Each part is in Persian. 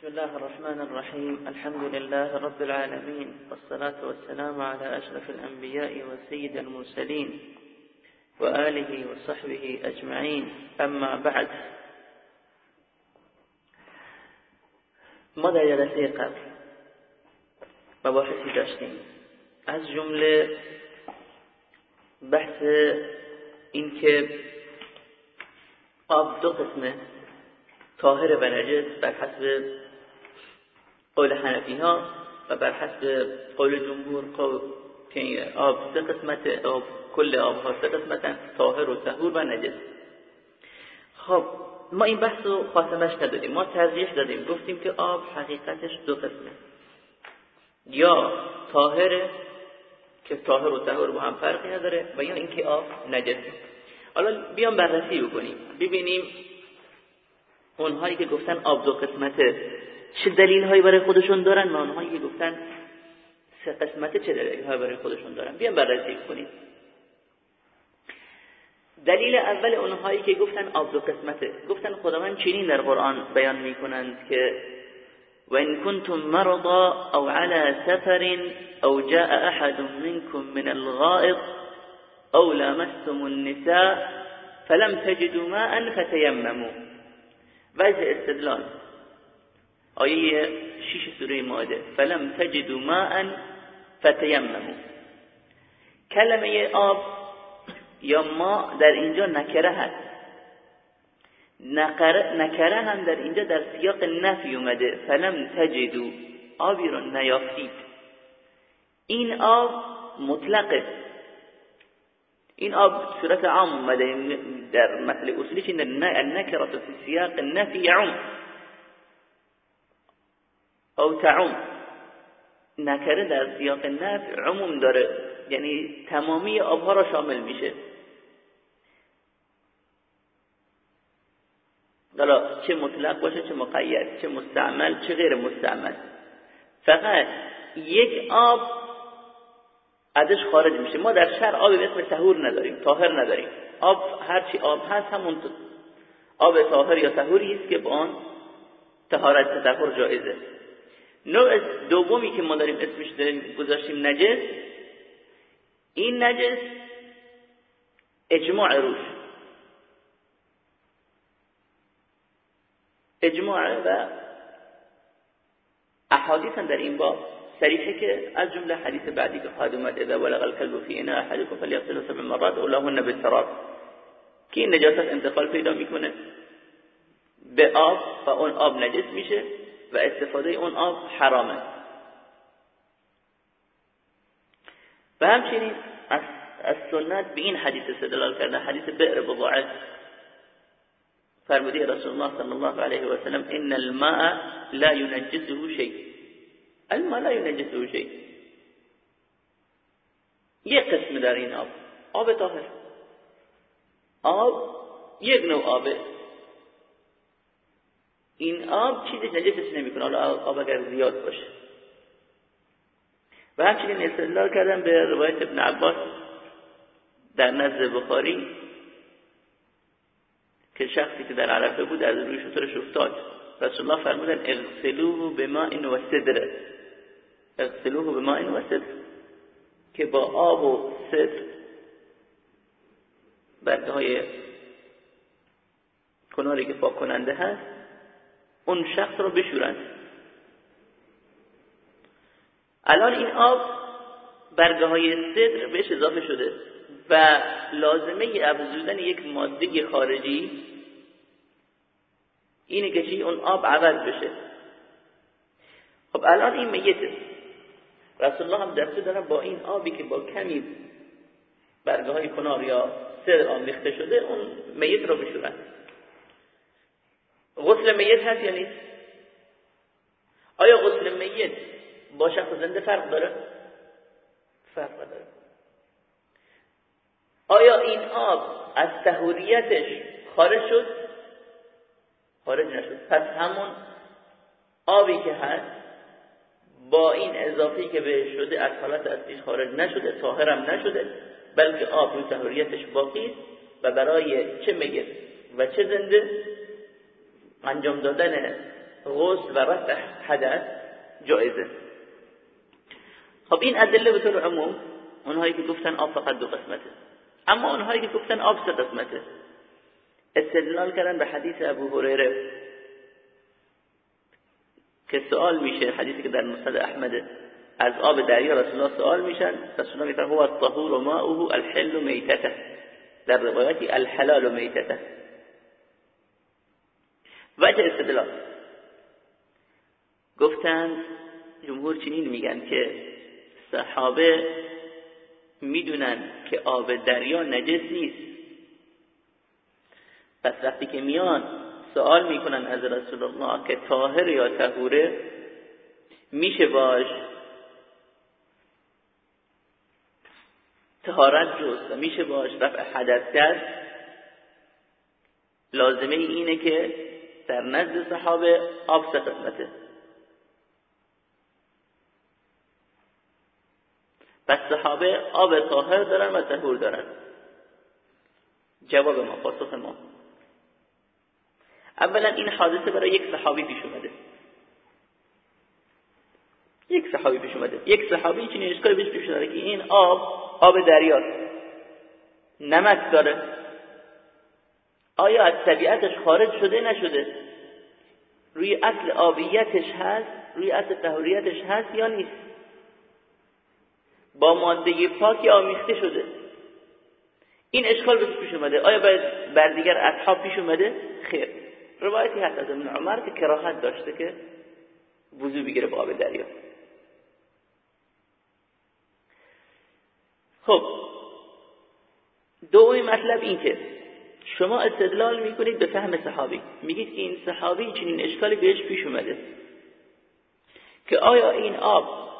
بسم الله الرحمن الرحيم. الحمد لله رب العالمين. والصلاة والسلام على أشرف الأنبياء وسيد المرسلين وآله وصحبه أجمعين. أما بعد. ما در جلسه قبل مباحثی داشتیم از جمله بحث اینکه آب دو قسمه طاهر و نجس بر حسب قول حنفی ها و بر حسب قول جمهور که آب سه قسمت آب کل آب ها سه قسمتن طاهر و طهور و نجس. خب ما این بحث رو خاتمش ندادیم. ما ترجیح دادیم. گفتیم که آب حقیقتش دو قسمه یا طاهره که طاهر و طهور با هم فرقی نداره و یا اینکه آب نجسه حالا بیام بررسی بکنیم. ببینیم اونهایی که گفتن آب دو قسمته. چه دلیل هایی برای خودشون دارن؟ و اونهایی که گفتن سه قسمته چه دلیل هایی برای خودشون دارن؟ بیام بررسی کنیم. دلیل اول اونهایی که گفتن آب دو قسمته. گفتن خداوند چنین در قرآن بیان می‌کنند که وإن كنتم مرضى أو على سفر أو جاء أحد منكم من الغائط أو لامستم النساء فلم تجدوا ماء فتيمموا. وجه استدلال. آیه شیش سوره ماده فلم تجدوا ماء فتیمموا. کلمه آب یا ما در اینجا نکره هست. نکره هم در اینجا در سیاق نفی اومده. فلم تجدو آبی رو نیافتید. این آب مطلقه. این آب صورت عام اومده. در مثل این النکرة فی سیاق النفی یعم او تعم. نکره در سیاق نفی عموم داره. یعنی تمامی آبها را شامل میشه. حالا چه مطلق باشه چه مقید چه مستعمل چه غیر مستعمل. فقط یک آب ازش خارج میشه. ما در شهر آب به اسم تهور نداریم طاهر نداریم. آب هرچی آب هست همون آب طاهر یا تهوری است که با آن طهارت تطهر جایزه. نوع دومی که ما داریم اسمش داریم گذاشتیم نجس. این نجس اجماع روش اجماع و احادیث در این باب صریحه که از جمله حدیث بعدی که خواهد اومد اذا ولغ الكلب في اناء احدكم فليغسله سبع مرات اولاهن بالتراب. که این نجاست انتقال پیدا می‌کنه به آب و اون آب نجس میشه. و استفاده اون آب حرامه. و همچنین از, سنت به این حدیث استدلال کرده حدیث بئر بضاعه فرمودی رسول الله صلی الله علیه و سلم ان الماء لا ينجسه شيء الماء لا ينجسه شيء یک قسم در این آب. آب طاهر. آب یک نوع آبه. این آب چیزی نجسش نمی‌کنه. حالا آب اگر زیاد باشه. و همچنین استدلال کردن به روایت ابن عباس در نزد بخاری که شخصی که در عرفه بود از روی شطورش افتاد. رسول الله فرمودن اغسلوه به ماء و صدر. اغسلوه به ماء و صدر. که با آب و صدر برگه های کناری که پاک کننده هست اون شخص رو بشورند الان این آب برگه های صدر بهش اضافه شده و لازمه افزودن یک ماده خارجی اینه که چی؟ اون آب عوض بشه. خب الان این میته. رسول الله هم دسته دارن با این آبی که با کمی برگه های کنار یا سر آمیخته شده اون میت رو بشورن. غسل میت هست یا نیست؟ آیا غسل میت با شخص زنده فرق داره؟ فرق داره آیا این آب از تهوریتش خارج شد؟ خارج نشد. پس همون آبی که هست با این اضافی که بهش شده از حالت اصلیش خارج نشده طاهرم نشده بلکه آب روی تهوریتش باقی و برای چه میت و چه زنده انجام دادن غسل و رفع حدث جایزه. خب این ادله به طور عموم اونهایی که گفتن آب فقط دو قسمته. اما اونهایی که گفتن آب سه قسمته. استدلال کردن به حدیث ابو هریره که سوال میشه حدیثی که در مسند احمد از آب دریا رسول الله سوال میشن رسول الله میفرماید هو الطهور ماؤه الحل میتته. در روایتی الحلال میتته. وجه استدلال. گفتند جمهور چنین میگن که صحابه می‌دونن که آب دریا نجس نیست. پس وقتی که میان سوال می‌کنن از رسول الله که طاهر یا طهوره میشه باش تهارت جز و میشه باش رفع حدث کرد؟ لازمه اینه که در نزد صحابه آب سه قسمته. پس صحابه آب طاهر دارن و طهور دارن. جواب ما پاسخ ما. اولا این حادثه برای یک صحابی پیش اومده. یک صحابی پیش اومده. یک صحابی چنین اشکالی بهش پیش اومده که این آب آب دریاست. نمک داره. آیا از طبیعتش خارج شده نشده؟ روی اصل آبیتش هست؟ روی اصل طهوریتش هست یا نیست؟ با ماده پاکی آمیخته شده. این اشکال بهش پیش اومده؟ آیا باید بر دیگر اصحاب پیش اومده؟ خیر. روایتی هست از ابن عمر که کراهت داشته که وضو بگیره با آب دریا. خب. دومی مطلب این که شما استدلال می‌کنید به فهم صحابی. میگید این صحابی چنین اشکالی بهش پیش اومده. که آیا این آب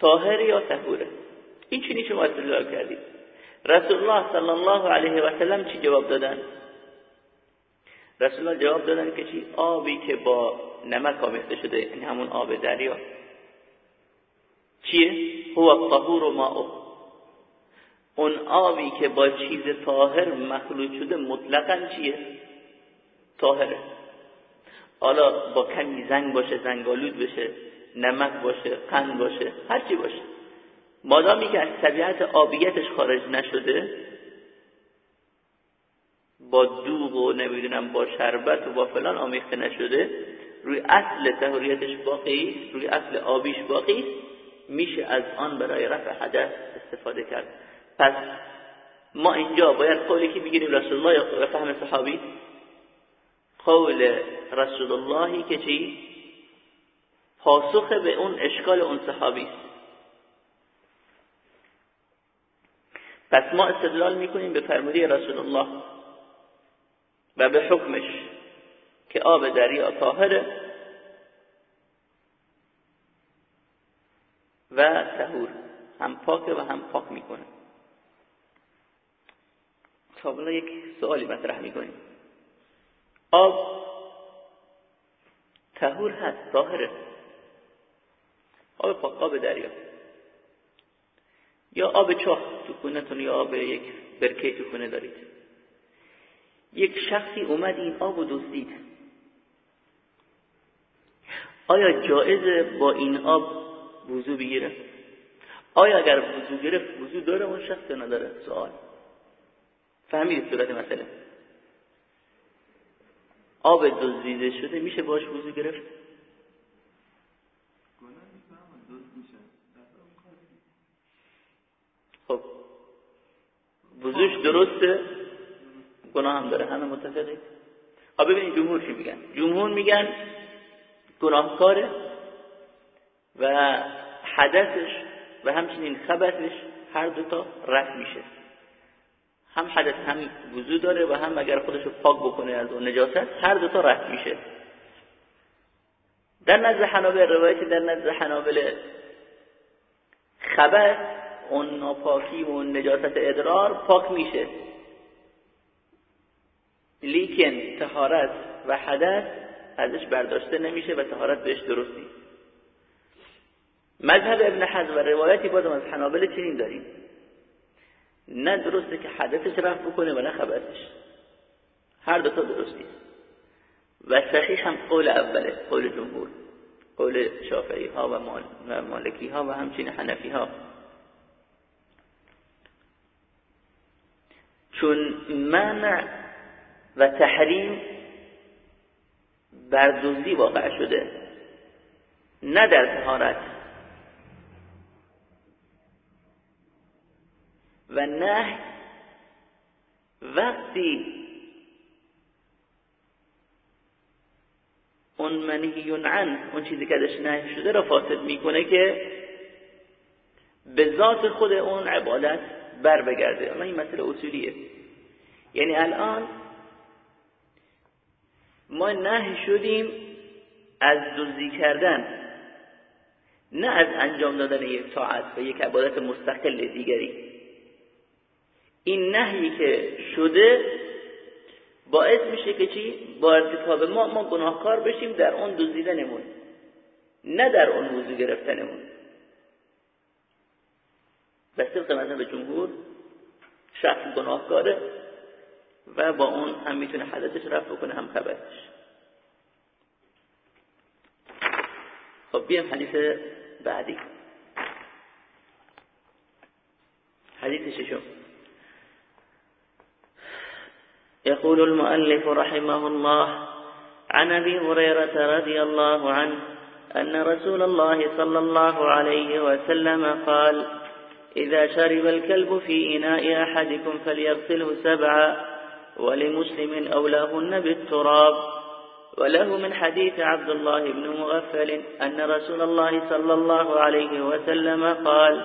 طاهر یا طهوره؟ این چنین شما استدلال کردید. رسول الله صلی الله علیه و سلم چی جواب دادن؟ رسول الله جواب دادن که چی؟ آبی که با نمک آمیخته شده این یعنی همون آب دریا. چیه؟ هو الطهور ماء اون آبی که با چیز طاهر مخلوط شده مطلقا چیه؟ طاهره. حالا با کمی زنگ باشه زنگالود بشه نمک باشه قند باشه هر چی باشه. مادامی که از طبیعت آبیتش خارج نشده. با دوغ و نمی‌دونم با شربت و با فلان آمیخته نشده. روی اصل تهوریتش باقی روی اصل آبیش باقی میشه از آن برای رفع حدث استفاده کرد. پس ما اینجا باید قولی که بگیریم رسول الله یا فهم صحابی؟ قول رسول اللهی که چی؟ پاسخ به اون اشکال اون صحابی است. پس ما استدلال می‌کنیم به فرموده رسول الله و به حکمش که آب دریا طاهره و تهور هم پاکه و هم پاک می‌کنه. خب یک سوالی مطرح می‌کنیم. آب تهور هست طاهره آب پاک آب دریا. یا آب چاه تو خونتون یا آب یک برکه تو خونه دارید. یک شخصی اومد این آب و دزدید. آیا جایز با این آب وضو بگیره؟ آیا اگر وضو گرفت وضو داره اون شخص نداره؟ سوال. فهمید صورت مسئله. آب دزدیده شده میشه باش وضو گرفت؟ خب وضوش درسته؟ گناه هم داره همه متفقی خب ببینید جمهور چی میگن؟ جمهور میگن گناهکاره و حدثش و همچنین خبثش هر دوتا رفت میشه. هم حدث هم وضو داره و هم اگر خودشو پاک بکنه از اون نجاست هر دوتا رفت میشه. در نزد حنابل روایتی در نزد حنابل خبث اون ناپاکی و اون نجاست ادرار پاک میشه. لیکن تهارت و حدث ازش برداشته نمیشه و تهارت بهش درست نیست مذهب ابن حزم و روایتی بازم از حنابل چنین داریم. نه درسته که حدثش رفت بکنه و نه خبرش. هر دو تا درست و صحیح هم قول اوله قول جمهور قول شافعی ها و مالکی ها و همچنین حنفی ها چون منع و تحریم بر دوزی واقع شده نه در تهارت و نه وقتی اون منهیون عن اون چیزی که ازش نهی شده را فاسد می‌کنه که به ذات خود اون عبادت بر بگرده. اما این مسئله اصولیه. یعنی الان ما نهی شدیم از دزدی کردن نه از انجام دادن یک طاعت و یک عبادت مستقل دیگری. این نهی که شده باعث میشه که چی؟ با ارتکاب ما ما گناهکار بشیم در اون دزدیدنمون نه در اون وضو گرفتنمون. به طبق مذهب جمهور شخص گناهکاره و با اون هم می‌تونه حدثش رفع کنه هم خبرش. خب بیام حدیث بعدی. حدیث ششم. يقول المؤلف رحمه الله عن أبي هريرة رضي الله عنه أن رسول الله صلى الله عليه وسلم قال إذا شرب الكلب في إناء أحدكم فليغسله سبعا ولمسلم اولاهن بالتراب وله من حديث عبد الله بن مغفل أن رسول الله صلى الله عليه وسلم قال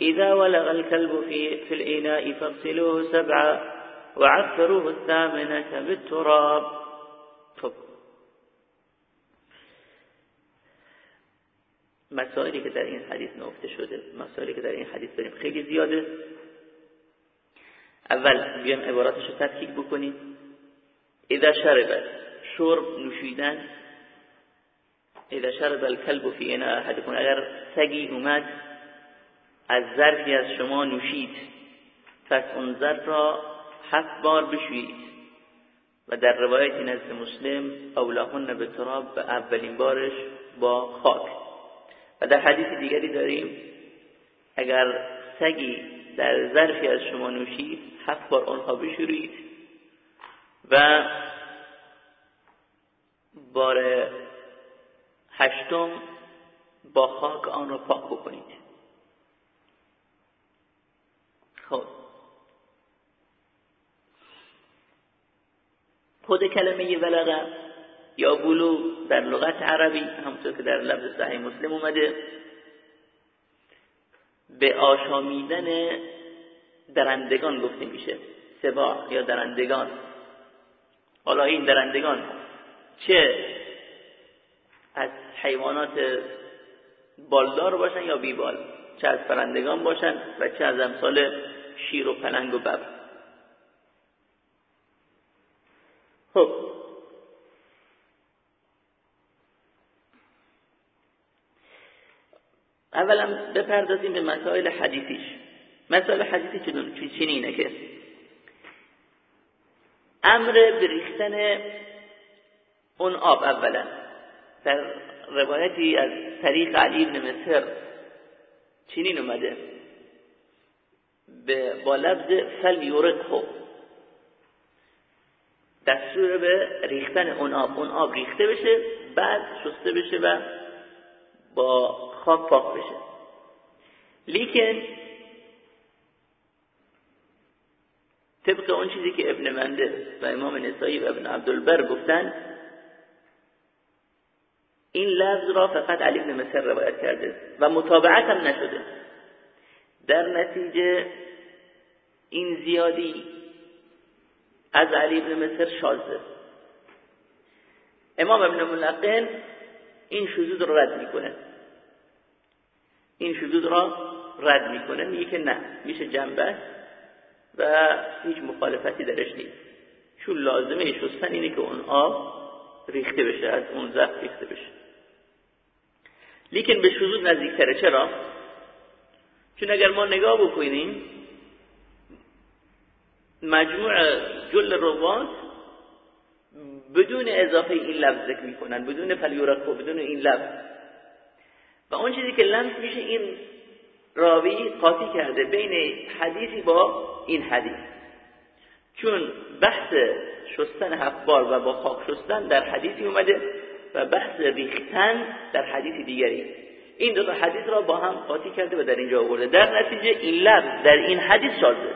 إذا ولغ الكلب في, في الإناء فاغسلوه سبعا وعفروه الثامنة بالتراب. خب. مسائلی که در این حدیث نوفته شده مسائلی که در این حدیث داریم خیلی زیاده. اول بیام عباراتش رو تدکیک بکنیم. اذا شرب شرب نوشیدن اذا شرب الكلب في انا احدكم اگر سگی اومد از ظرفی از شما نوشید پس اون ظرف را هفت بار بشویید. و در روایتی نزد مسلم اولاهن به تراب به اولین بارش با خاک. و در حدیث دیگری داریم اگر سگی در ظرفی از شما نوشید هفت بار آنها بشورید و بار هشتم با خاک آن را پاک بکنید. خب. خود کلمه ولغه یا بلو در لغت عربی همونطور که در لفظ صحیح مسلم اومده. به آشامیدن درندگان گفته میشه. سبا یا درندگان. حالا این درندگان چه؟ از حیوانات بالدار باشن یا بیبال؟ چه از پرندگان باشن و چه از امثال شیر و پلنگ و ببر؟ خب. اولا بپردازیم به مسائل حدیثیش. مسائل حدیثی چی اینه که امر به ریختن اون آب اولا. در روایتی از طریق علی بن مصر چنین اومده. به با لفظ فل یورقه دستور به ریختن اون آب اون آب ریخته بشه بعد شسته بشه و با خاک پاک بشه. لیکن طبق اون چیزی که ابن منده و امام نسایی و ابن عبدالبر گفتن این لفظ را فقط علی بن مصر روایت کرده و متابعت هم نشده. در نتیجه این زیادی از علی بن مصر شازده. امام ابن ملقن این شذوذ رو رد می‌کنه. این شذوذ را رد می‌کنه میگه که نه میشه جنبه و هیچ مخالفتی درش نیست. چون لازمه شستن اینه که اون آب ریخته بشه از اون زخم ریخته بشه. لیکن به شذوذ نزدیکتره. چرا؟ چون اگر ما نگاه بکنیم مجموع جل روات بدون اضافه این لفظ ذکر می‌کنن بدون فلیورکو بدون این لفظ. و اون چیزی که لمس میشه این راوی قاطی کرده بین حدیثی با این حدیث. چون بحث شستن هفت بار و با خاک شستن در حدیثی اومده و بحث ریختن در حدیث دیگری. این دو تا حدیث را با هم قاطی کرده و در اینجا آورده. در نتیجه این لفظ در این حدیث شازه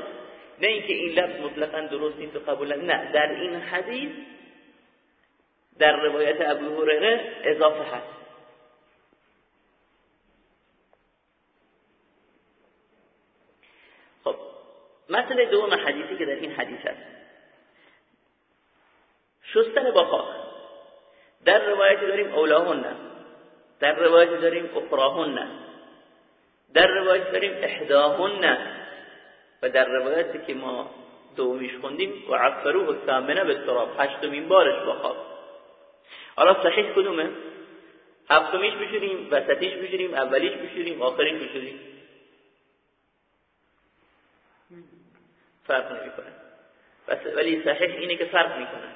نه اینکه این لفظ مطلقا درست نیست و قبول نه. در این حدیث در روایت ابو هریره اضافه هست. خب مسئله دوم حدیثی که در این حدیث هست. شستن با خاک. در روایت داریم اولاهن در روایت داریم اخراهن در روایت داریم احداهن و در روایتی که ما دومیش خوندیم و عفروه ثامنه به تراب هشتمین بارش با خاک حالا صحیح کدومه؟ هفتمیش بشوریم وسطیش بشوریم اولیش بشوریم آخریش بشوریم. فرق نمی‌کنه. ولی صحیح اینه که فرق می‌کنه.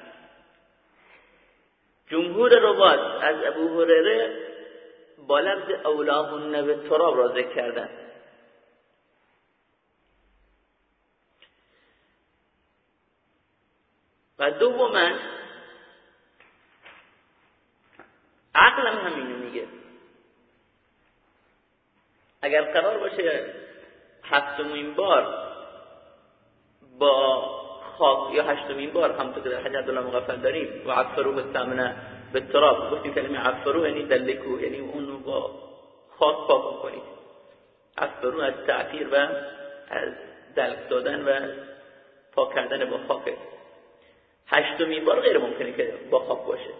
جمهور روات از ابو هریره با لفظ اولاهن به تراب را ذکر کردن. و دوما عقلم همینو میگه. اگر قرار باشه هفتمین بار با خاک یا هشتمین بار همونطور که در حدیث عبدالله مغفل داریم و عفروه الثامنه به تراب. گفتیم کلمه عفروه یعنی دلکو یعنی اونو با خاک پاک کنید عفروه از تعفیر و از دلک دادن و پاک کردن با خاکه هشتمین بار غیر ممکنه که با خاک باشه.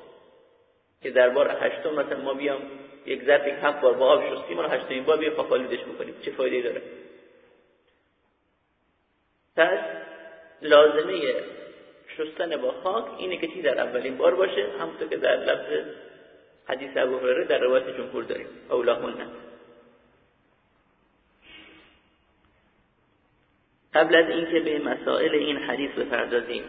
که در بار هشتم مثلا ما بیام یک ظرف یک هفت بار با آب شستیم رو هشتمین بار بیا خاک آلودش بکنیم. چه فایده داره؟ پس لازمه شستن با خاک اینه که چی در اولین بار باشه. همونطور که در لفظ حدیث ابو هریره در روایت جمهور داریم. اولاهن قبل از اینکه به مسائل این حدیث بپردازیم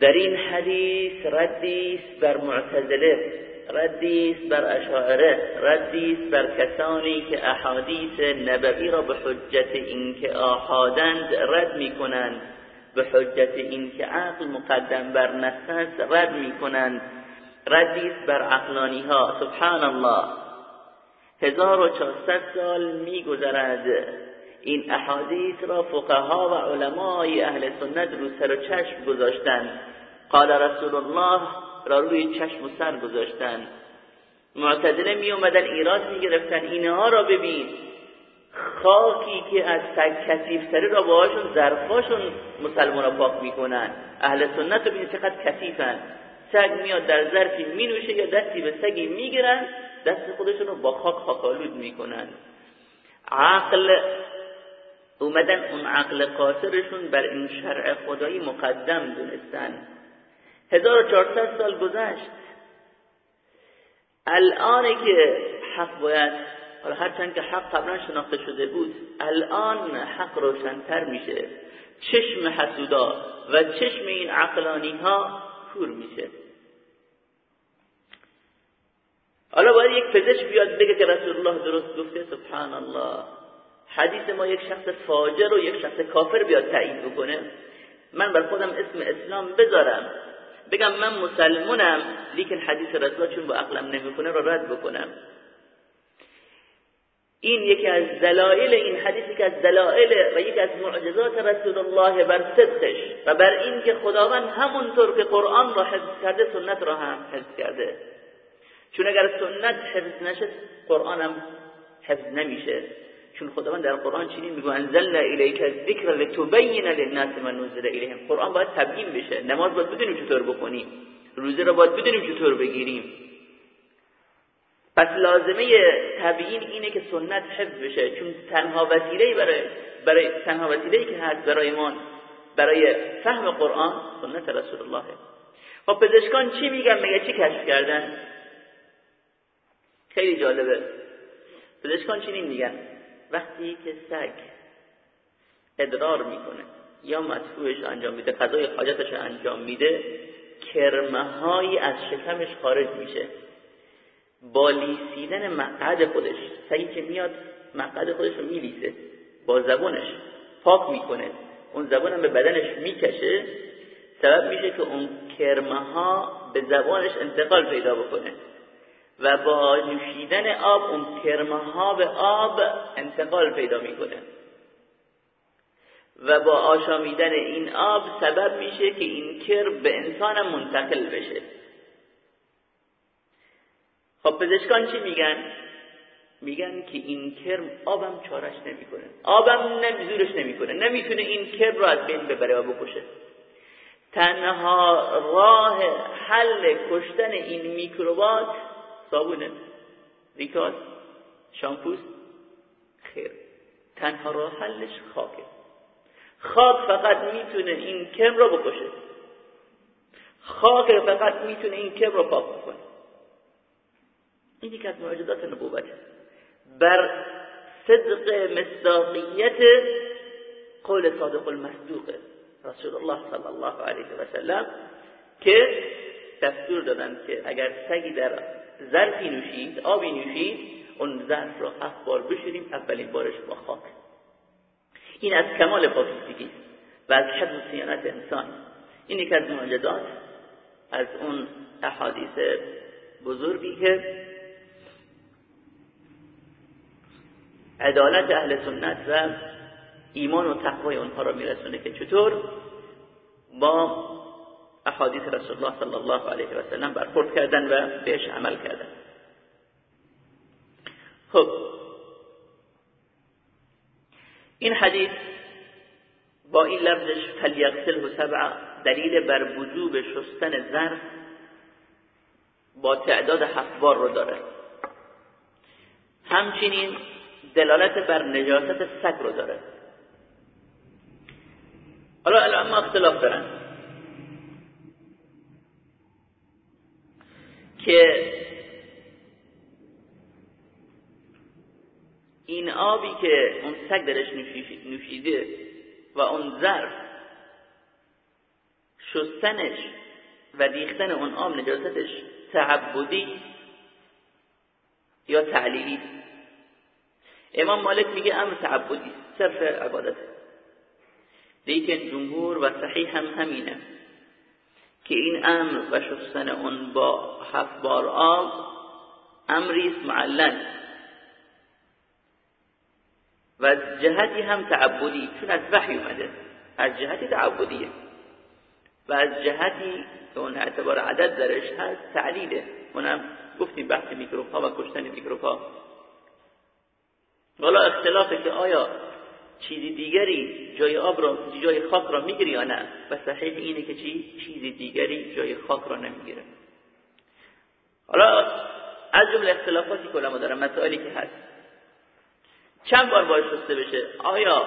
در این حدیث ردی بر معتزله ردی بر اشاعره ردی بر کسانی که احادیث نبوی را به حجت اینکه آحادند رد می‌کنند به حجت اینکه عقل مقدم بر نفس رد می‌کنند. ردی بر عقلانی ها سبحان الله 1400 سال میگذرد. این احادیث را فقها و علمای اهل سنت رو سر و چشم گذاشتند. قال رسول الله را روی چشم و سر گذاشتن. معتدله می اومدن ایراد می گرفتن. اینها را ببین. خاکی که از سگ کثیفتره را باهاشون ظرفاشون مسلمان را پاک می‌کنن اهل سنت رو ببین چقدر کثیفن. سگ میاد در ظرفی می نوشه یا دستی به سگی می‌گیرن دست خودشون رو با خاک خاکالود می‌کنن عقل اومدن اون عقل قاصرشون بر این شرع خدایی مقدم دونستن. 1400 سال گذشت. الان که حق باید حالا هرچند که حق قبلا شناخته شده بود الان حق روشنتر میشه. چشم حسودا و چشم این عقلانی ها کور میشه. حالا باید یک پزشک بیاد بگه که رسول الله درست گفته سبحان الله حدیث ما یک شخص فاجر و یک شخص کافر بیاد تایید بکنه. من بر خودم اسم اسلام بذارم. بگم من مسلمونم لیکن حدیث رسول چون با عقلم نمی‌کنه رو رد بکنم. این یکی از دلایل این حدیث یکی از دلایل و یکی از معجزات رسول الله بر صدقش و بر این که خداوند همونطور که قرآن را حفظ کرده سنت را هم حفظ کرده. چون اگر سنت حفظ نشه قرآن هم حفظ نمیشه. چون خداوند در قرآن چنین میگه انزلنا الیک الذکر لتبین للناس ما نزل الیهم. قرآن باید تبیین بشه نماز باید بدونیم چطور بکنیم روزه را باید بدونیم چطور بگیریم. پس لازمه تبیین اینه که سنت حفظ بشه چون تنها وسیله برای برای تنها وسیله که هست برای ما برای فهم قرآن سنت رسول الله خب پزشکان چی میگن؟ مگه چی کشف کردن؟ خیلی جالبه. پزشکان چی میگن. وقتی که سگ ادرار می‌کنه یا مدفوعش انجام میده قضای حاجتش انجام میده کرمه از شکمش خارج میشه. با لیسیدن مقعد خودش سعی که میاد مقعد خودش رو میلیسه با زبونش پاک می‌کنه اون زبون هم به بدنش می‌کشه سبب میشه که اون کرمه ها به زبانش انتقال پیدا بکنه. و با نوشیدن آب اون کرمه به آب انتقال پیدا می‌کنه. و با آشامیدن این آب سبب میشه که این کرم به انسان منتقل بشه. خب پزشکان چی میگن؟ میگن که این کرم آبم چارش نمی‌کنه. آبم نمیزورش نمی‌کنه. نمی‌تونه این کرم رو از بین ببره و بکشه. تنها راه حل کشتن این میکروبات صابونه. ریکاس شامپوست خیر. تنها راه حلش خاکه. خاک فقط می‌تونه این کم رو بکشه. خاک فقط می‌تونه این کم رو پاک بکنه. این یک از معجزات نبوته بر صدق مصداقیت قول صادق المصدوق رسول الله صلی الله علیه و سلم که دستور دادن که اگر سگی در ظرفی نوشید آبی نوشید اون ظرف رو هفت بار بشوریم اولین بارش با خاک. این از کمال پاکیزگی و از حفظ سیانت انسان. این یک از معجزات از اون احادیث بزرگی که عدالت اهل سنت و ایمان و تقوی اونها را میرسونه که چطور؟ با احادیث رسول الله صلی الله علیه و سلم برخورد کردن و بهش عمل کردن. خب. این حدیث با این لفظش فلیغسله سبع دلیل بر وجوب شستن ظرف با تعداد هفت بار رو داره. همچنین دلالت بر نجاست سگ رو داره. حالا الان ما اختلاف دارن. که این آبی که اون سگ درش نوشیده و اون ظرف شستنش و ریختن اون آب نجاستش تعبدی یا تعلیلی. امام مالک میگه امر تعبدی صرف عبادت. لیکن جمهور و صحیح هم همینه. که این امر و شستن اون با هفت بار آب امری معلن. و از جهتی هم تعبدی چون از وحی اومده. از جهتی تعبدیه. و از جهتی که اون اعتبار عدد درش هست تعلیله. اونم گفتیم بحث میکروب ها و کشتن میکروب ها حالا اختلافه که آیا چیزی دیگری جای آب را جای خاک را می‌گیره یا نه؟ و صحیح اینه که چی؟ چیزی دیگری جای خاک را نمی‌گیره. حالا از جمله اختلافاتی که علما دارن مسائلی که هست. چند بار باید شسته بشه؟ آیا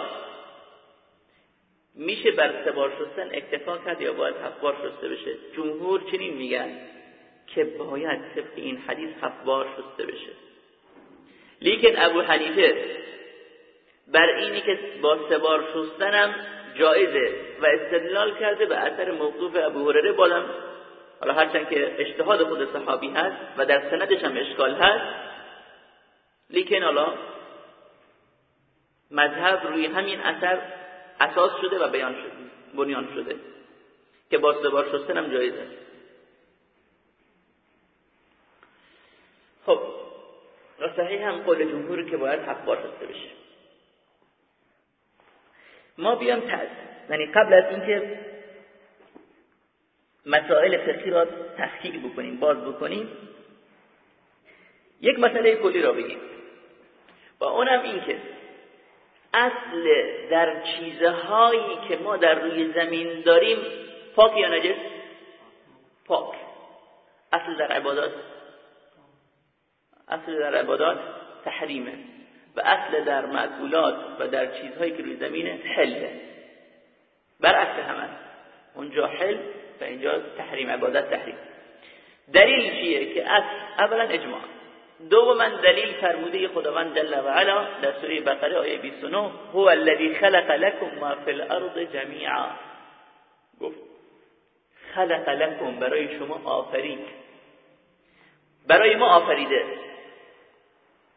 میشه بر سه بار شستن اکتفا کرد یا باید هفت بار شسته بشه؟ جمهور چنین میگن که باید طبق این حدیث هفت بار شسته بشه. لیکن ابو حنیفه بر اینی که با سه بار شستنم جایزه و استدلال کرده به اثر موقوف ابو هرره بالم. حالا هرچند که اجتهاد خود صحابی هست و در سندش هم اشکال هست لیکن حالا مذهب روی همین اثر اساس شده و بیان شده بنیان شده که با سه شستن هم جایز است خب صحیح هم قول جمهور که باید حق بار شسته بشه. ما بیام یعنی قبل از اینکه مسائل فقهی را تحقیق بکنیم باز بکنیم یک مسئله کلی را بگیم. و اونم این که اصل در چیزهایی که ما در روی زمین داریم پاک یا نجس؟ پاک. اصل در عبادات اصل در عبادات تحریمه. و اصل در معقولات و در چیزهایی که روی زمینه حله برعکس همه اونجا حل و اینجا تحریم عبادت تحریم. دلیل چیه که اصل اولا اجماع. دوما دلیل فرموده خداوند جل و علا در سوره بقره آیه 29 هو الذی خلق لكم ما فی الارض جمیعا. گفت خلق لكم برای شما آفرید. برای ما آفریده.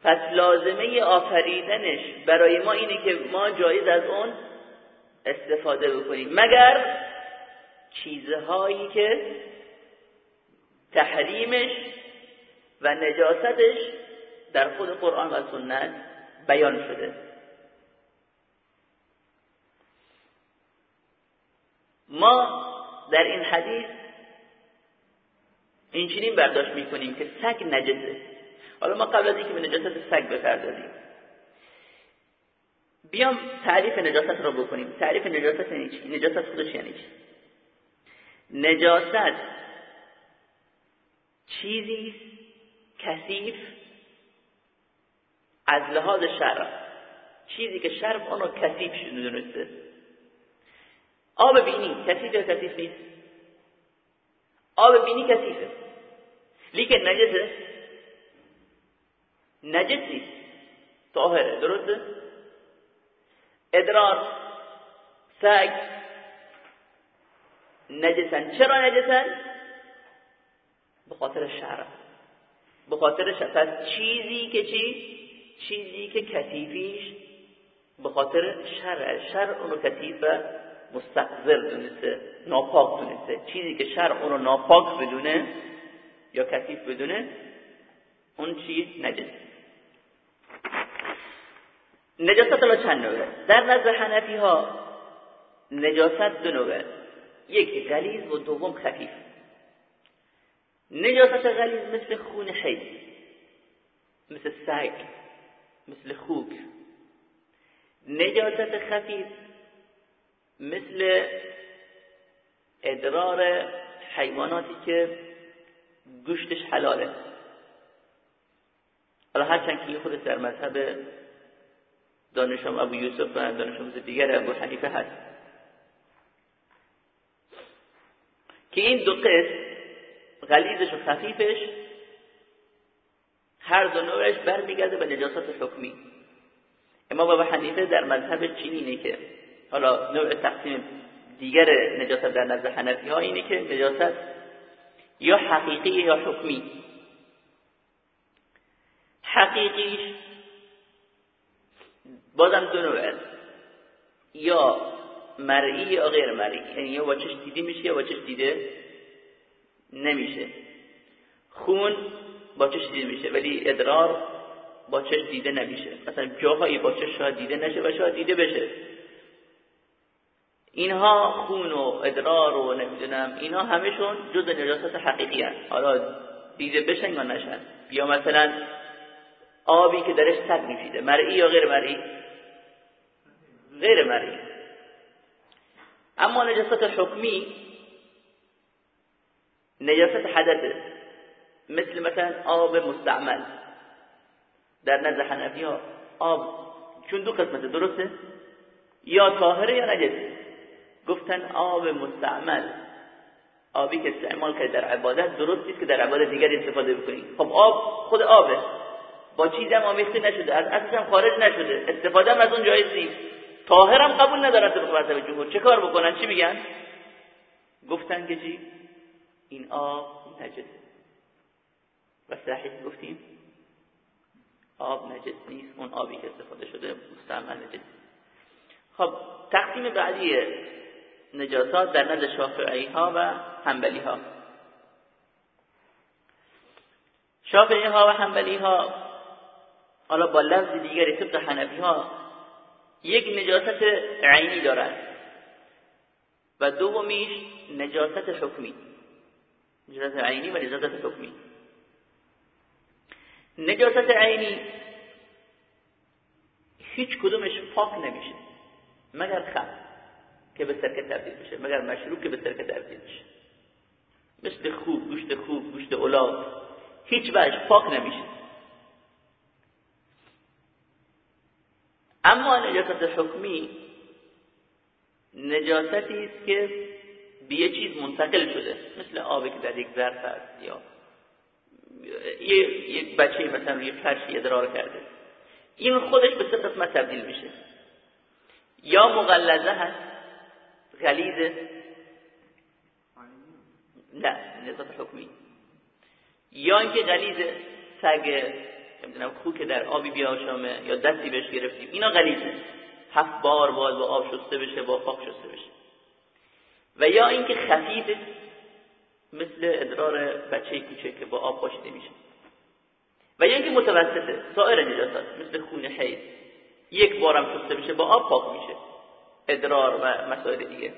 پس لازمه آفریدنش برای ما اینه که ما جایز از اون استفاده بکنیم. مگر چیزهایی که تحریمش و نجاستش در خود قرآن و سنت بیان شده. ما در این حدیث اینجوری برداشت می‌کنیم که سگ نجسه. حالا ما قبل از اینکه به نجاست سگ بپردازیم. بیام تعریف نجاست رو بکنیم. تعریف نجاست یعنی چی؟ نجاست خودش یعنی چی؟ نجاست چیزی کثیف از لحاظ شرع. چیزی که شرع اونو کثیف دونسته آب بینی کثیف یا کثیف نیست؟ آب بینی کثیفه. لیکن نجسه نجس نیست. طاهره. درسته؟ ادرار سگ نجسن. چرا نجسن؟ به خاطر شرع به خاطر پس چیزی که چی؟ چیزی که کثیفیش به خاطر شرع شرع اونو کثیف مستقذر دونسته. ناپاک دونسته. چیزی که شرع اونو ناپاک بدونه یا کثیف بدونه اون چی نجس. نجاست ما چند نوعه در نزد حنفی ها نجاست دو نوعه یکی غلیظ و دوم خفیف. نجاست غلیظ مثل خون حیض مثل سگ مثل خوک. نجاست خفیف مثل ادرار حیواناتی که گوشتش حلاله. حالا هرچند که خودش در مذهب دانشم ابو یوسف و دانشم دیگر ابو حنیفه هست. که این دو قسم غلیظش و خفیفش هر دو نوعش برمیگرده به نجاست حکمی. امام ابو حنیفه در مذهب چینینه که حالا نوع تقسیم دیگر نجاست در نزد حنفی ها اینه که نجاست یا حقیقی یا حکمی. حقیقیش بازم دو نوعه یا مرئی یا غیر مرئی. یعنی یا با چشم دیده میشه یا با چشم دیده نمیشه. خون با چشم دیده میشه ولی ادرار با چشم دیده نمیشه. مثلا جاهایی با چشم شاید دیده نشه و شاید دیده بشه. اینها خون و ادرار و نمی‌دونم اینها همشون جز نجاست حقیقی هست حالا دیده بشن یا نشن. یا مثلا آبی که درش سگ میشیده مرئی یا غیر مرئی؟ غیر مرئی. اما نجاست حکمی نجاست حدثه مثل مثلا آب مستعمل. در نزد حنفی ها آب چون دو قسمت درسته؟ یا طاهره یا نجسه گفتن آب مستعمل. آبی که استعمال کرد در عبادت درست نیست که در عبادت دیگر استفاده بکنی. خب آب خود آبه. با چیزم آمیخته نشده. از اصلش هم خارج نشده. استفاده از اون جایز نیست. طاهرم قبول ندارن طبق مذهب جمهور. چه کار بکنن؟ چی میگن؟ گفتن که چی؟ این آب نجس. و صحیح گفتیم. آب نجس نیست. اون آبی که استفاده شده مستعمل نجس. خب تقسیم بعدی نجاسات در نزد شافعی ها و حنبلی ها شافعی ها و حنبلی ها حالا با لفظ دیگری طبق حنفی ها یک نجاست عینی دارند و دومیش نجاست حکمی. نجاست عینی و نجاست حکمی. نجاست عینی هیچ کدومش پاک نمیشه مگر خم که به سرکه تبدیل بشه مگر مشروب که به سرکه تبدیل بشه. مثل خوب گوشت خوب گوشت اولاد هیچ وجه پاک نمیشه. اما نجاست حکمی نجاستی است که به یه چیز منتقل شده مثل آبی که در یک ظرف است یا یک بچه مثلا روی فرشی ادرار کرده. این خودش به سه قسمت تبدیل میشه. یا مغلظه هست غلیظه نه نظام حکمی. یا اینکه غلیظه سگ. نمی‌دونم خوک در آبی بیاشامه یا دستی بهش گرفتیم. اینا غلیظه هفت بار باید با آب شسته بشه با خاک شسته بشه. و یا اینکه خفیفه مثل ادرار بچه کوچه که با آب پاشیده میشه. و یا اینکه متوسطه سایر نجاست مثل خون حیض. یک بارم شسته بشه با آب پاک میشه. ادرار و مسائل دیگه.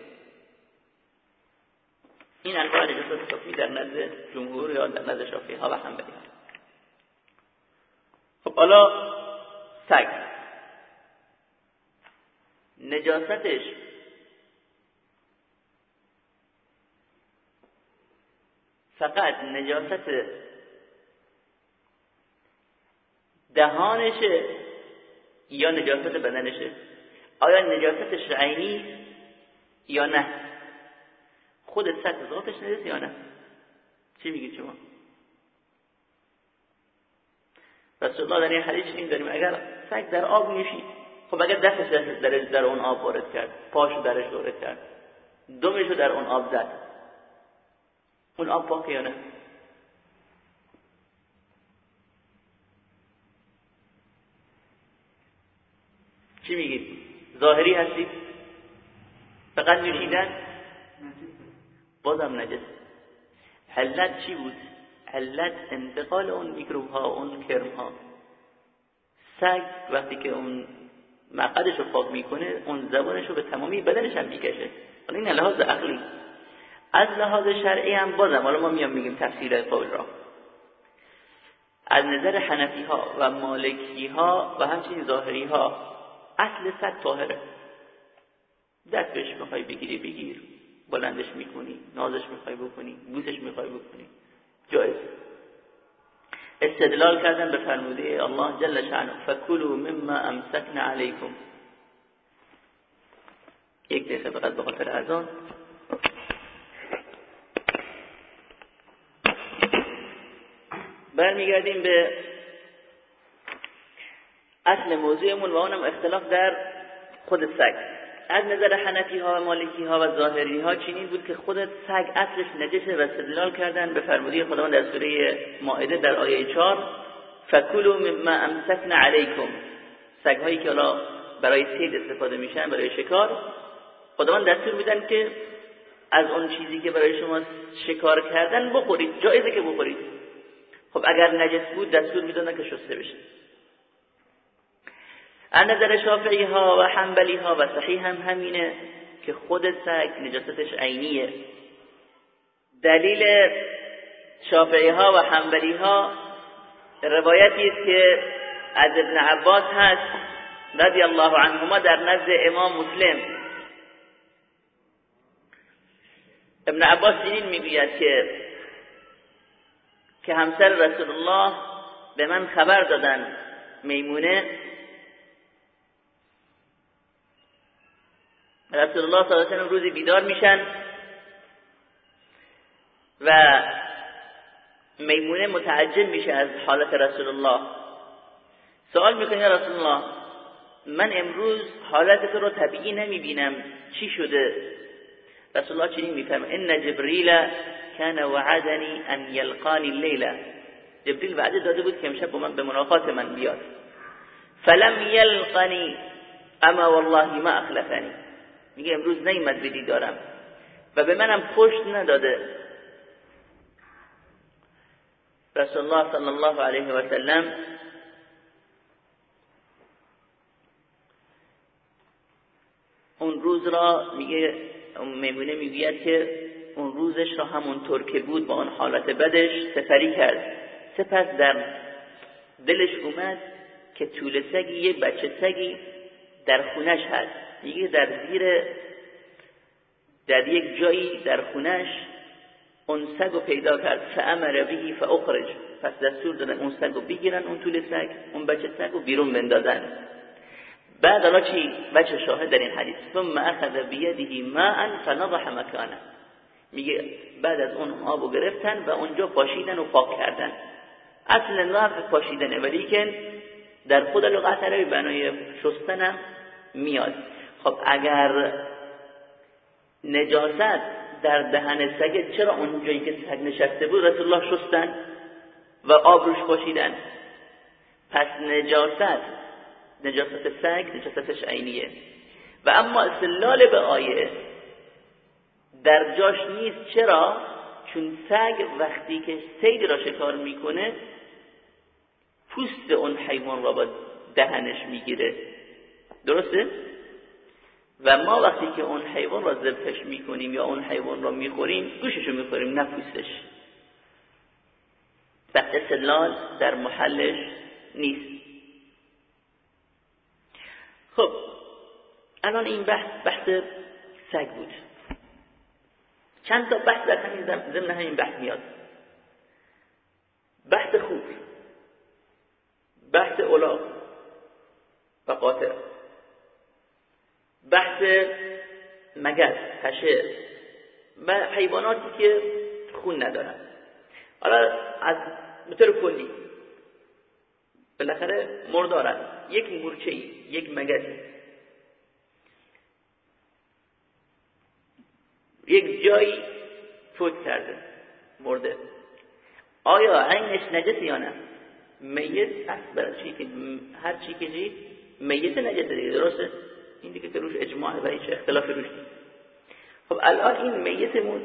این انواع نجاست حکمی در نزد جمهور یا در نزد شافعی. ها و حنبلی خب حالا سگ. نجاستش. فقط نجاست دهانشه یا نجاست بدنشه آیا نجاستش عینی یا نه؟ خود سگ ذاتش نجس یا نه؟ چی میگید شما؟ رسول الله در این حدیث این داریم اگر سگ در آب میشید خب اگر دستش در, در اون آب وارد کرد پاشو درش وارد کرد دومشو در اون آب زد اون آب پاکه یا نه؟ چی میگید؟ ظاهری هستید فقط نوشیدن بازم نجس. حلت چی بود؟ علت انتقال اون میکروب ها اون کرم ها سگ وقتی که اون مقدش رو پاک می‌کنه اون زبانش رو به تمامی بدنش هم می‌کشه. حالا این لحاظ عقلی. از لحاظ شرعی هم بازم حالا ما میام میگیم تفسیر قول را. از نظر حنفی ها و مالکی ها و همچنین ظاهری ها اصل سگ طاهره. دست بهش می‌خوای بگیری بگیر. بلندش می‌کنی نازش می‌خوای بکنی بوسش می‌خوای بکنی. جایز استدلال کردن به فرموده الله جل شعنه فکلوا مما امسکن علیکم. یک دقیقه فقط به خاطر اذان. برمیگردیم به اصل موضوعمون و اونم اختلاف در خود سگ. از نظر حنفی ها و مالکی ها و ظاهری ها چنین بود که خودت سگ اصلش نجسه و استدلال کردن به فرموده خداوند در سوره مائده در آیه 4 فکلوا مما امسکن علیکم. سگ هایی که حالا برای سید استفاده میشن برای شکار. خداوند دستور میدن که از اون چیزی که برای شما شکار کردن بخورید جایزه که بخورید. خب اگر نجس بود دستور می‌دادن که شسته بشه از نظر شافعی ها و حنبلی ها و صحیح هم همینه که خود سگ نجاستش عینیه. دلیل شافعی ها و حنبلی ها روایتی است که از ابن عباس هست رضی الله عنهما در نزد امام مسلم. ابن عباس اینین می‌گوید که که همسر رسول الله به من خبر دادن میمونه. رسول الله صلی الله علیه و روزی بیدار میشن و میمونه متعجب میشه از حالت رسول الله. سوال می‌کنه رسول الله من امروز حالت تو رو طبیعی نمی‌بینم. چی شده؟ رسول الله چنین میفهم ان جبریل کان وعدنی ان یلقانی اللیله جبریل وعده داده بود که امشب من به ملاقات من بیاد. فلم یلقنی اما والله ما اخلفنی. میگه امروز نیمد به دیدارم. و به منم پشت نداده. رسول الله صلی الله علیه و سلم اون روز را میگه میمونه می‌گوید که اون روزش را همونطور که بود با اون حالت بدش سفری کرد. سپس در دلش اومد که طول سگی یه بچه سگی در خونش هست. میگه در زیر در یک جایی در خونش اون سگ رو پیدا کرد. فامر بهی فاخرج پس دستور دادن اون سگ رو بگیرن اون طول سگ اون بچه سگ رو بیرون بندازن. بعد الله چی؟ بچه شاهد در این حدیث. ثم اخذ بیده ماء فنضح مکانه. میگه بعد از اون آبو گرفتن و اونجا پاشیدن و پاک کردن. اصل لفظ پاشیدنه ولی که در خود لغت عربی بنای شستن میاد. خب اگر نجاست در دهن سگ چرا اونجایی که سگ نشسته بود رسول الله شستن و آب روش پاشیدن؟ پس نجاست نجاست سگ نجاستش عینیه. و اما استلال به آیه در جاش نیست. چرا؟ چون سگ وقتی که سید را شکار می‌کنه پوست اون حیوان را با دهنش می‌گیره. درسته؟ و ما وقتی که اون حیوان را ذبحش می‌کنیم یا اون حیوان را می‌خوریم گوشش رو می‌خوریم نه پوستش. و استدلال در محلش نیست. خب الان این بحث بحث سگ بود. چند تا بحث در همین ضمن همین بحث میاد. بحث خوب بحث اولا و قاطر بحث مگس پشه و حیواناتی که خون ندارن. حالا از بطور کلی بالاخره مردارن یک مورچه یک مگس یک جایی فوت کرده مرده. آیا عینش نجس یا نه؟ میت هست برای چی که هر چی که جی میت نجسه دیگه درسته؟ این دیگه که روش اجماع و هیچ اختلاف روش نیست. خب الان این میتمون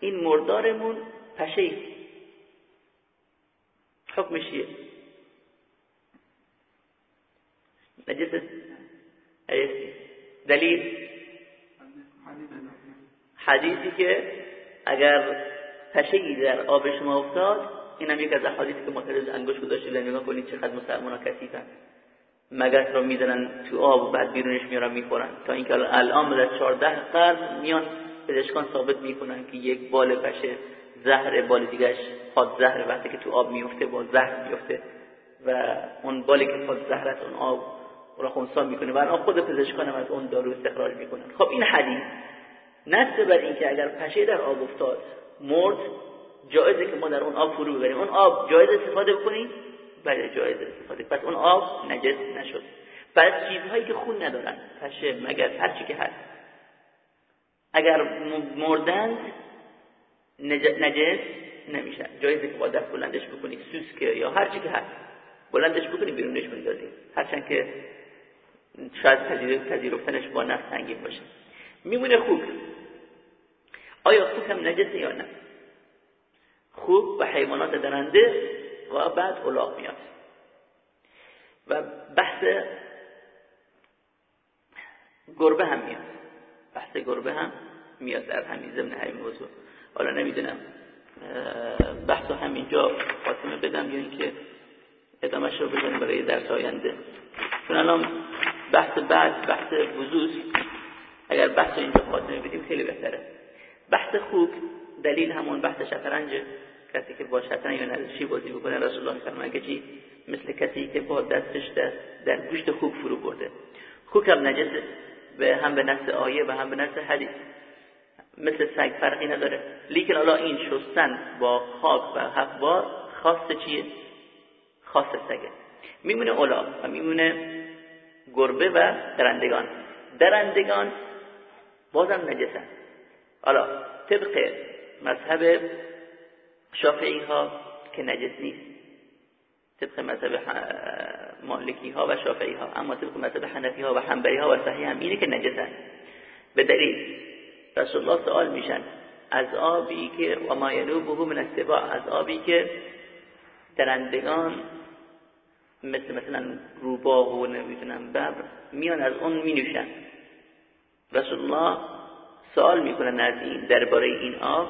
این مردارمون پشه حکمش چیه؟ نجسه دلیل؟ حدیثی که اگر پشهی در آب شما افتاد این هم یک از احادیثی که معترض انگوش گذاشته بودن نگاه کنید چقدر مسلمان ها کثیفن. مگس رو می‌زنن تو آب و بعد بیرونش میارن می‌خورن. تا اینکه الان در 14 قرن میان پزشکان ثابت می‌کنن که یک بال پشه زهر بال دیگهش خود زهر وقتی که تو آب میفته با زهر میفته و اون بالی که خود زهر از اون آب را خونسا می‌کنه. و خود پزشکان هم از اون دارو استخراج می‌کنن. خب این حدیث نصب بر این که اگر پشه در آب افتاد مرد جایزه که ما در اون آب فرو ببریم. اون آب جایز استفاده بکنیم بله جایز استفاده. پس اون آب نجس نشد. پس چیزهایی که خون ندارن. پشه مگر هر چی که هست. اگر مردند نجس نمیشن. جایزه که با دست بلندش بکنی سوسکه یا هر چی که هست. بلندش بکنی بیرونش بندازی هرچند که شاید پذیرفتنش با نفس سنگین باشه. میمونه خوک. آیا خوک هم نجسه یا نه؟ خوک و حیوانات درنده و بعد الاغ میاد. و بحث گربه هم میاد. بحث گربه هم میاد در همین ضمن همین موضوع. حالا نمی‌دونم بحث همینجا خاتمه بدم یا اینکه ادامهش رو بزنیم برای درس آینده. چون الان بحث بعد بحث وضوز اگر بحث اینجا خاتمه بدیم خیلی بهتره. بحث خوک دلیل همون بحث شطرنج. کسی که با شطرنج یا نزشی بازی بکنه رسول الله میفرمایند که چی؟ مثل کسی که با دستش دست در گوشت خوک فرو برده. خوک هم نجسه به هم به نفس آیه و هم به نفس حدیث. مثل سگ فرقی نداره. لیکن حالا این شستن با خاک و هفت بار خاص چیه؟ خاص سگه. میمونه اولا و میمونه گربه و درندگان. درندگان بازم نجسن. حالا طبق مذهب شافعی ها که نجس نیست. طبق مذهب مالکی ها و شافعی ها اما طبق مذهب حنفی ها و حنبلی ها و صحیح هم اینه که نجسن. به دلیل رسول الله سوال میشن از آبی که و ما ینوبه من السباع از آبی که درندگان مثل مثلا روباه و نمی‌دونم ببر میان از اون می نوشن رسول الله سوال می‌کنن از این درباره این آب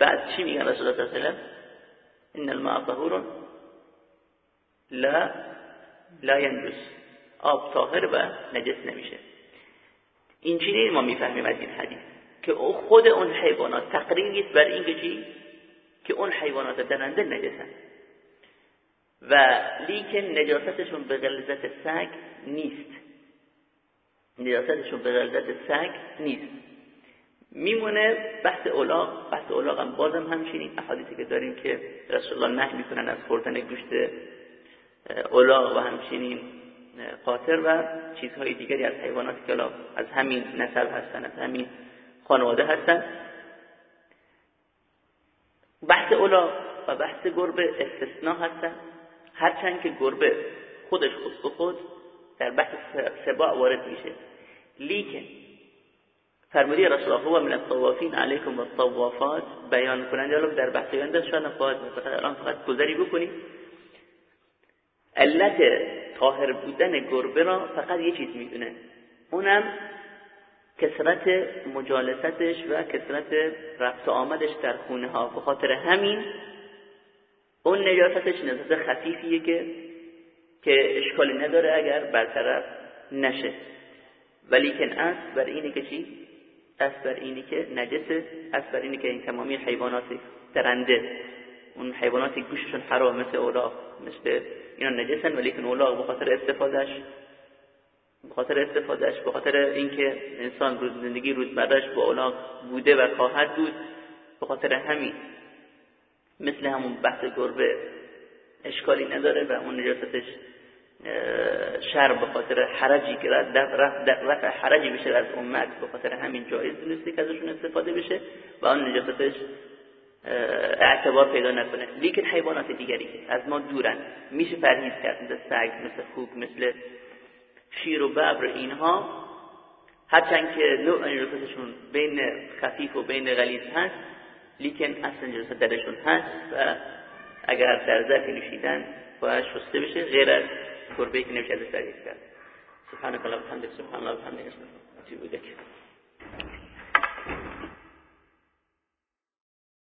بعد چی میگن رسول الله صلی الله علیه و ان الماء طهور. لا لا ينجس. آب طاهر و نجس نمیشه. این چیزی ما می‌فهمیم از این حدیث؟ که خود اون حیوانات تقریری بر این چی؟ که اون حیوانات درنده نجسن. و لیکن نجاستشون به غلظت سگ نیست. نجاستشون به غلظت سگ نیست. میمونه بحث اولاغ. بحث اولاغ هم بازم همچنین احادیثی که داریم که رسول الله نهی می‌کنن از خوردن گوشت اولاغ و همچنین قاطر و چیزهای دیگری از حیواناتی که از همین نسل هستن از همین خانواده هستن. بحث اولاغ و بحث گربه استثناء هستن. هرچند که گربه خودش خود به خود در بحث سباع وارد میشه. لیکن فرمودی رسول الله و من الطوافین علیکم و الطوافات. بیان کنند حالا در بحث آینده شاید فقط الان فقط گذری بکنید علت طاهر بودن گربه را فقط یه چیز می‌دونه. اونم کسرت مجالستش و کسرت رفت آمدش در خونه ها به خاطر همین اون نجاستش نجاست خفیفیه که که اشکالی نداره اگر برطرف نشه. ولیکن اصل بر اینه که چی؟ اصل بر اینه که نجسه اصل بر اینه که این تمامی حیوانات درنده اون حیوانات گوششون حرام مثل اولاغ مثل اینا نجسن ولیکن اولاغ به خاطر استفادهش به خاطر استفادهش به خاطر اینکه انسان روز زندگی روزمرهش با اولاغ بوده و خواهد بود به خاطر همین مثل همون بحث گربه اشکالی نداره و اون نجاستش شر به خاطر حرجی که رفع حرجی بشه از امت به خاطر همین جایز نیستی که ازشون استفاده بشه و اون نجاستش اعتبار پیدا نکنه. لیکن حیوانات دیگری از ما دورن میشه پرهیز کرد مثل سگ مثل خوک مثل شیر و ببر اینها. هرچند که نوع نجاستشون بین خفیف و بین غلیظ هست لیکن اصل نجاست درشون هست و اگر در ظرفی نوشیدن باید شسته بشه. غیر از گربه که نمیشه ازش کرد سبحانك اللهم وبحمدك سبحان الله وبحمدك